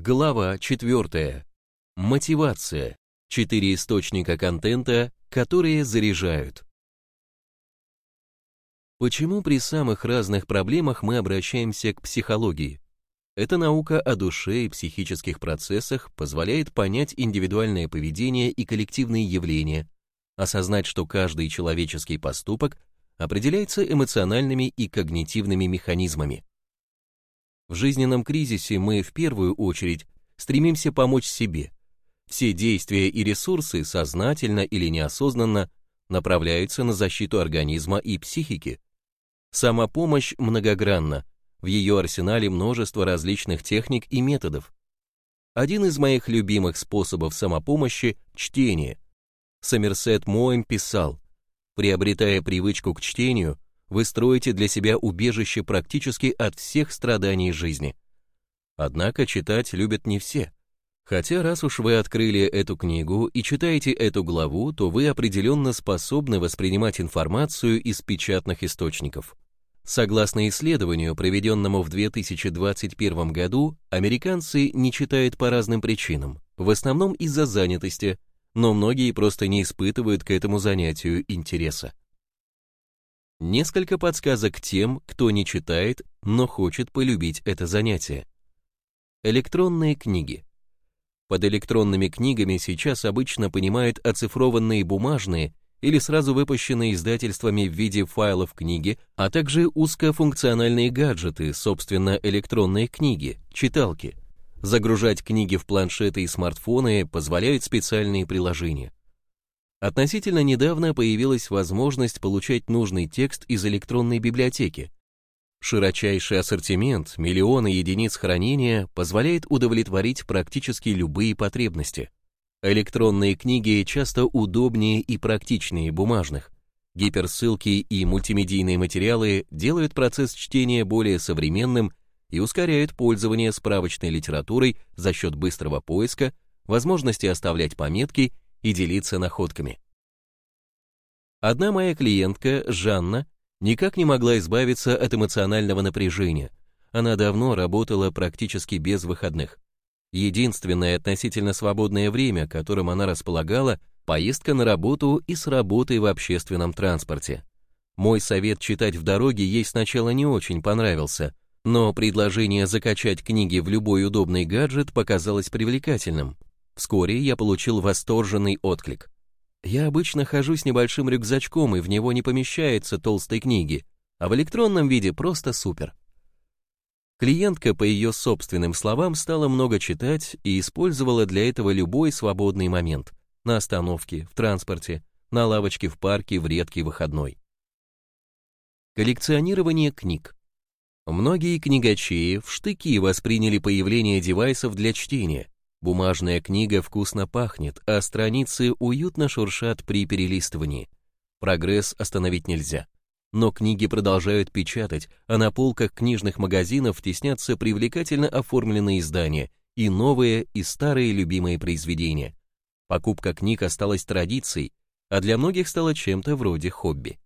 Глава 4. Мотивация. Четыре источника контента, которые заряжают. Почему при самых разных проблемах мы обращаемся к психологии? Эта наука о душе и психических процессах позволяет понять индивидуальное поведение и коллективные явления, осознать, что каждый человеческий поступок определяется эмоциональными и когнитивными механизмами. В жизненном кризисе мы в первую очередь стремимся помочь себе. Все действия и ресурсы, сознательно или неосознанно, направляются на защиту организма и психики. Самопомощь многогранна, в ее арсенале множество различных техник и методов. Один из моих любимых способов самопомощи – чтение. Сомерсет Моэм писал, приобретая привычку к чтению, вы строите для себя убежище практически от всех страданий жизни. Однако читать любят не все. Хотя раз уж вы открыли эту книгу и читаете эту главу, то вы определенно способны воспринимать информацию из печатных источников. Согласно исследованию, проведенному в 2021 году, американцы не читают по разным причинам, в основном из-за занятости, но многие просто не испытывают к этому занятию интереса. Несколько подсказок тем, кто не читает, но хочет полюбить это занятие. Электронные книги. Под электронными книгами сейчас обычно понимают оцифрованные бумажные или сразу выпущенные издательствами в виде файлов книги, а также узкофункциональные гаджеты, собственно электронные книги, читалки. Загружать книги в планшеты и смартфоны позволяют специальные приложения. Относительно недавно появилась возможность получать нужный текст из электронной библиотеки. Широчайший ассортимент, миллионы единиц хранения позволяет удовлетворить практически любые потребности. Электронные книги часто удобнее и практичнее бумажных. Гиперссылки и мультимедийные материалы делают процесс чтения более современным и ускоряют пользование справочной литературой за счет быстрого поиска, возможности оставлять пометки и делиться находками. Одна моя клиентка, Жанна, никак не могла избавиться от эмоционального напряжения. Она давно работала практически без выходных. Единственное относительно свободное время, которым она располагала, поездка на работу и с работой в общественном транспорте. Мой совет читать в дороге ей сначала не очень понравился, но предложение закачать книги в любой удобный гаджет показалось привлекательным. Вскоре я получил восторженный отклик. Я обычно хожу с небольшим рюкзачком, и в него не помещается толстой книги, а в электронном виде просто супер. Клиентка, по ее собственным словам, стала много читать и использовала для этого любой свободный момент на остановке, в транспорте, на лавочке в парке в редкий выходной. Коллекционирование книг. Многие книгачеи в штыки восприняли появление девайсов для чтения, Бумажная книга вкусно пахнет, а страницы уютно шуршат при перелистывании. Прогресс остановить нельзя. Но книги продолжают печатать, а на полках книжных магазинов теснятся привлекательно оформленные издания и новые, и старые любимые произведения. Покупка книг осталась традицией, а для многих стала чем-то вроде хобби.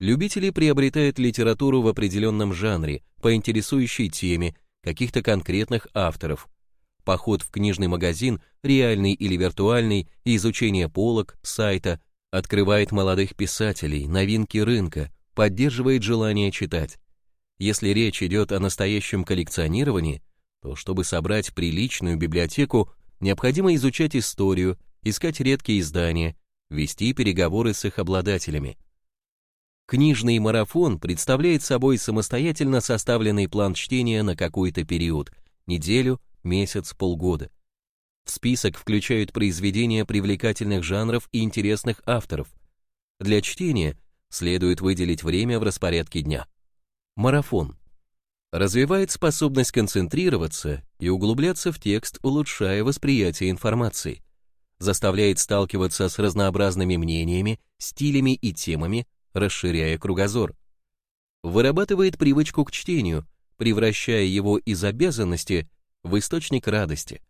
Любители приобретают литературу в определенном жанре, по интересующей теме, каких-то конкретных авторов – Поход в книжный магазин, реальный или виртуальный, изучение полок, сайта, открывает молодых писателей, новинки рынка, поддерживает желание читать. Если речь идет о настоящем коллекционировании, то чтобы собрать приличную библиотеку, необходимо изучать историю, искать редкие издания, вести переговоры с их обладателями. Книжный марафон представляет собой самостоятельно составленный план чтения на какой-то период, неделю, месяц, полгода. В список включают произведения привлекательных жанров и интересных авторов. Для чтения следует выделить время в распорядке дня. Марафон. Развивает способность концентрироваться и углубляться в текст, улучшая восприятие информации. Заставляет сталкиваться с разнообразными мнениями, стилями и темами, расширяя кругозор. Вырабатывает привычку к чтению, превращая его из обязанности в источник радости.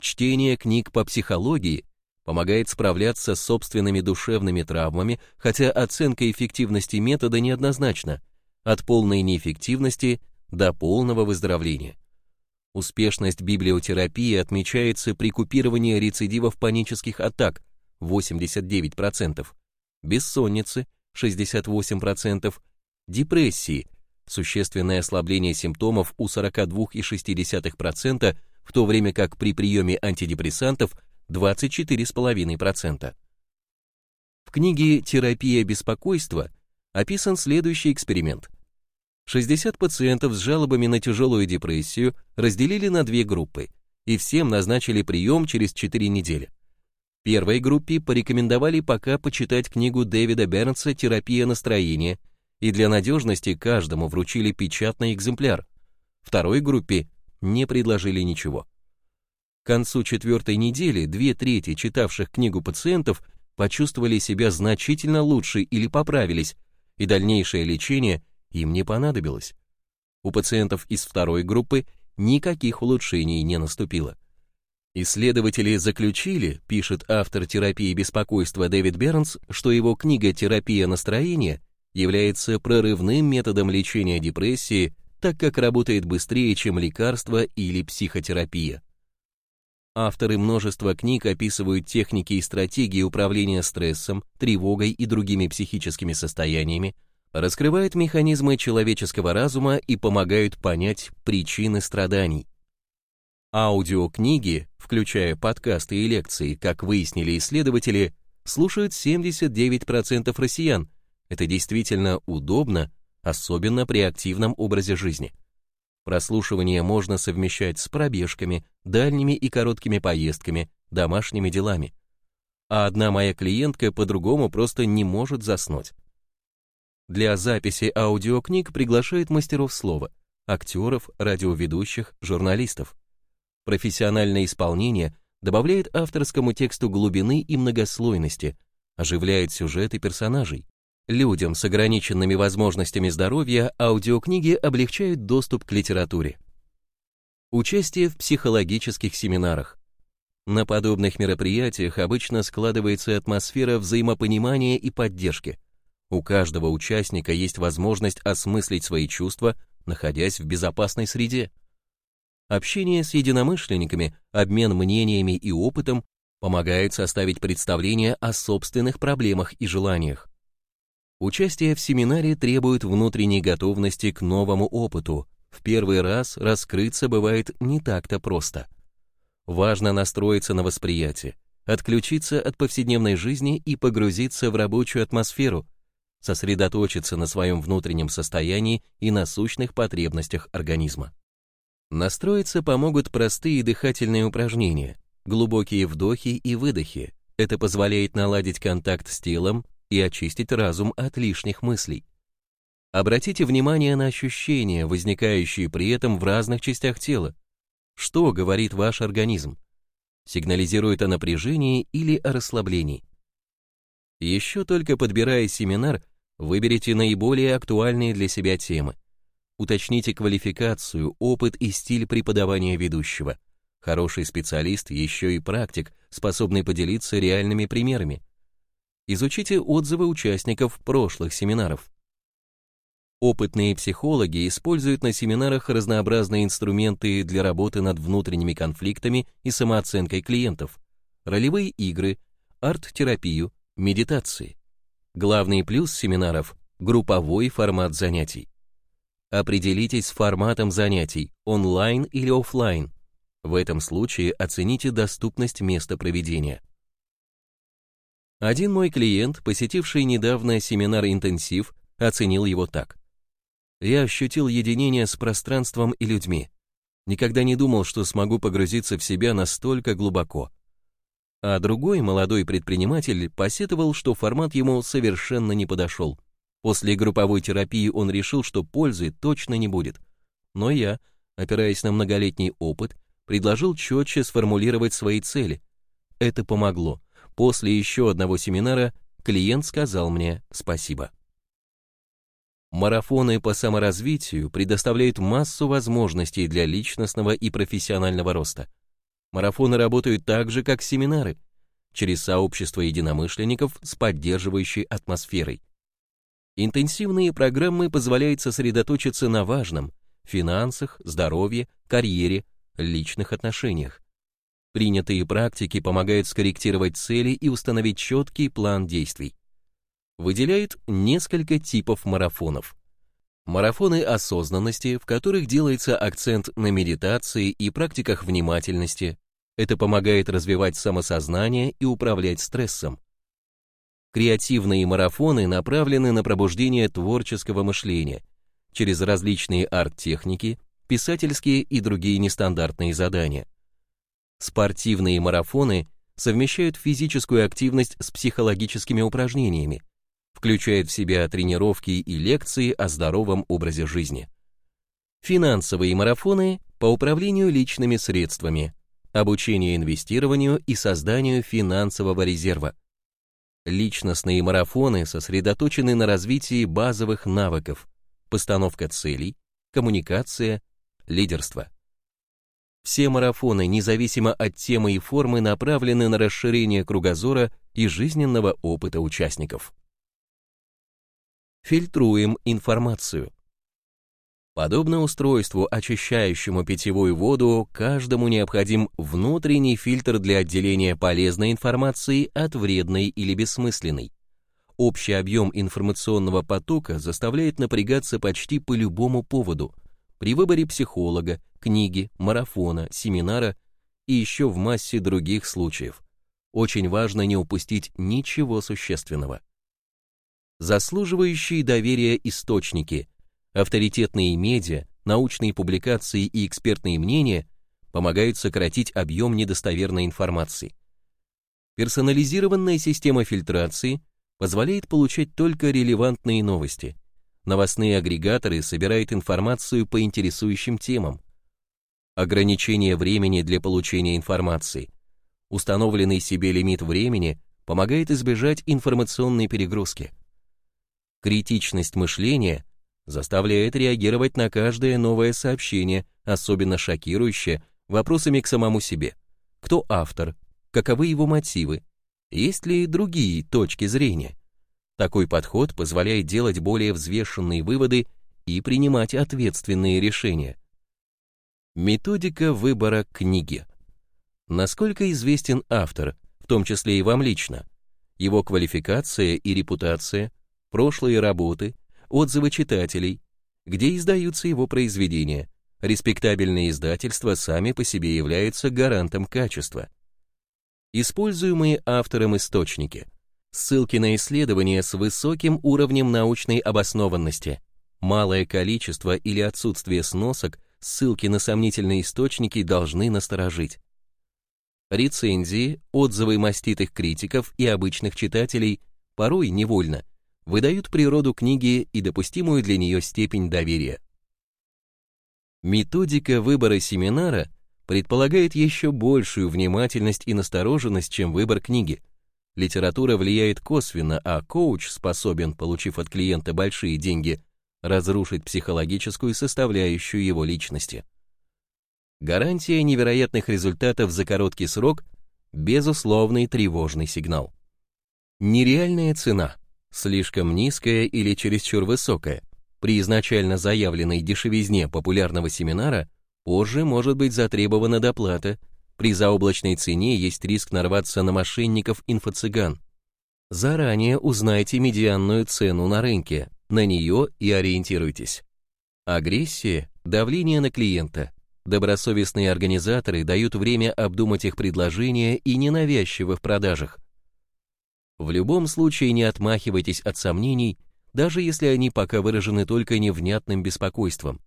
Чтение книг по психологии помогает справляться с собственными душевными травмами, хотя оценка эффективности метода неоднозначна, от полной неэффективности до полного выздоровления. Успешность библиотерапии отмечается при купировании рецидивов панических атак 89%, бессонницы 68%, депрессии, существенное ослабление симптомов у 42,6%, в то время как при приеме антидепрессантов 24,5%. В книге «Терапия беспокойства» описан следующий эксперимент. 60 пациентов с жалобами на тяжелую депрессию разделили на две группы и всем назначили прием через 4 недели. Первой группе порекомендовали пока почитать книгу Дэвида Бернса «Терапия настроения» и для надежности каждому вручили печатный экземпляр. Второй группе не предложили ничего. К концу четвертой недели две трети читавших книгу пациентов почувствовали себя значительно лучше или поправились, и дальнейшее лечение им не понадобилось. У пациентов из второй группы никаких улучшений не наступило. Исследователи заключили, пишет автор терапии беспокойства Дэвид Бернс, что его книга «Терапия настроения» является прорывным методом лечения депрессии, так как работает быстрее, чем лекарства или психотерапия. Авторы множества книг описывают техники и стратегии управления стрессом, тревогой и другими психическими состояниями, раскрывают механизмы человеческого разума и помогают понять причины страданий. Аудиокниги, включая подкасты и лекции, как выяснили исследователи, слушают 79% россиян. Это действительно удобно, особенно при активном образе жизни. Прослушивание можно совмещать с пробежками, дальними и короткими поездками, домашними делами. А одна моя клиентка по-другому просто не может заснуть. Для записи аудиокниг приглашает мастеров слова, актеров, радиоведущих, журналистов. Профессиональное исполнение добавляет авторскому тексту глубины и многослойности, оживляет сюжеты персонажей. Людям с ограниченными возможностями здоровья аудиокниги облегчают доступ к литературе. Участие в психологических семинарах. На подобных мероприятиях обычно складывается атмосфера взаимопонимания и поддержки. У каждого участника есть возможность осмыслить свои чувства, находясь в безопасной среде. Общение с единомышленниками, обмен мнениями и опытом помогает составить представление о собственных проблемах и желаниях. Участие в семинаре требует внутренней готовности к новому опыту. В первый раз раскрыться бывает не так-то просто. Важно настроиться на восприятие, отключиться от повседневной жизни и погрузиться в рабочую атмосферу, сосредоточиться на своем внутреннем состоянии и насущных потребностях организма. Настроиться помогут простые дыхательные упражнения, глубокие вдохи и выдохи. Это позволяет наладить контакт с телом и очистить разум от лишних мыслей. Обратите внимание на ощущения, возникающие при этом в разных частях тела. Что говорит ваш организм? Сигнализирует о напряжении или о расслаблении? Еще только подбирая семинар, выберите наиболее актуальные для себя темы. Уточните квалификацию, опыт и стиль преподавания ведущего. Хороший специалист еще и практик, способный поделиться реальными примерами. Изучите отзывы участников прошлых семинаров. Опытные психологи используют на семинарах разнообразные инструменты для работы над внутренними конфликтами и самооценкой клиентов, ролевые игры, арт-терапию, медитации. Главный плюс семинаров – групповой формат занятий. Определитесь с форматом занятий, онлайн или офлайн. В этом случае оцените доступность места проведения. Один мой клиент, посетивший недавно семинар «Интенсив», оценил его так. «Я ощутил единение с пространством и людьми. Никогда не думал, что смогу погрузиться в себя настолько глубоко». А другой молодой предприниматель посетовал, что формат ему совершенно не подошел. После групповой терапии он решил, что пользы точно не будет. Но я, опираясь на многолетний опыт, предложил четче сформулировать свои цели. Это помогло. После еще одного семинара клиент сказал мне спасибо. Марафоны по саморазвитию предоставляют массу возможностей для личностного и профессионального роста. Марафоны работают так же, как семинары, через сообщество единомышленников с поддерживающей атмосферой. Интенсивные программы позволяют сосредоточиться на важном – финансах, здоровье, карьере, личных отношениях. Принятые практики помогают скорректировать цели и установить четкий план действий. Выделяет несколько типов марафонов. Марафоны осознанности, в которых делается акцент на медитации и практиках внимательности. Это помогает развивать самосознание и управлять стрессом. Креативные марафоны направлены на пробуждение творческого мышления через различные арт-техники, писательские и другие нестандартные задания. Спортивные марафоны совмещают физическую активность с психологическими упражнениями, включают в себя тренировки и лекции о здоровом образе жизни. Финансовые марафоны по управлению личными средствами, обучение инвестированию и созданию финансового резерва. Личностные марафоны сосредоточены на развитии базовых навыков, постановка целей, коммуникация, лидерство. Все марафоны, независимо от темы и формы, направлены на расширение кругозора и жизненного опыта участников. Фильтруем информацию. Подобно устройству, очищающему питьевую воду, каждому необходим внутренний фильтр для отделения полезной информации от вредной или бессмысленной. Общий объем информационного потока заставляет напрягаться почти по любому поводу, при выборе психолога, книги, марафона, семинара и еще в массе других случаев. Очень важно не упустить ничего существенного. Заслуживающие доверия источники, авторитетные медиа, научные публикации и экспертные мнения помогают сократить объем недостоверной информации. Персонализированная система фильтрации позволяет получать только релевантные новости. Новостные агрегаторы собирают информацию по интересующим темам, ограничение времени для получения информации. Установленный себе лимит времени помогает избежать информационной перегрузки. Критичность мышления заставляет реагировать на каждое новое сообщение, особенно шокирующее, вопросами к самому себе. Кто автор? Каковы его мотивы? Есть ли другие точки зрения? Такой подход позволяет делать более взвешенные выводы и принимать ответственные решения. Методика выбора книги. Насколько известен автор, в том числе и вам лично, его квалификация и репутация, прошлые работы, отзывы читателей, где издаются его произведения. Респектабельные издательства сами по себе являются гарантом качества. Используемые автором источники. Ссылки на исследования с высоким уровнем научной обоснованности. Малое количество или отсутствие сносок ссылки на сомнительные источники должны насторожить. Рецензии, отзывы маститых критиков и обычных читателей порой невольно выдают природу книги и допустимую для нее степень доверия. Методика выбора семинара предполагает еще большую внимательность и настороженность, чем выбор книги. Литература влияет косвенно, а коуч способен, получив от клиента большие деньги, разрушить психологическую составляющую его личности. Гарантия невероятных результатов за короткий срок – безусловный тревожный сигнал. Нереальная цена, слишком низкая или чересчур высокая, при изначально заявленной дешевизне популярного семинара позже может быть затребована доплата, при заоблачной цене есть риск нарваться на мошенников-инфо-цыган. Заранее узнайте медианную цену на рынке, на нее и ориентируйтесь. Агрессия, давление на клиента. Добросовестные организаторы дают время обдумать их предложения и ненавязчивы в продажах. В любом случае не отмахивайтесь от сомнений, даже если они пока выражены только невнятным беспокойством.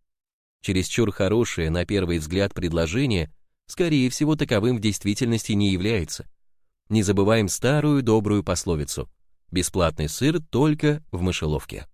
Чересчур хорошее, на первый взгляд, предложение, скорее всего, таковым в действительности не является. Не забываем старую добрую пословицу «Бесплатный сыр только в мышеловке».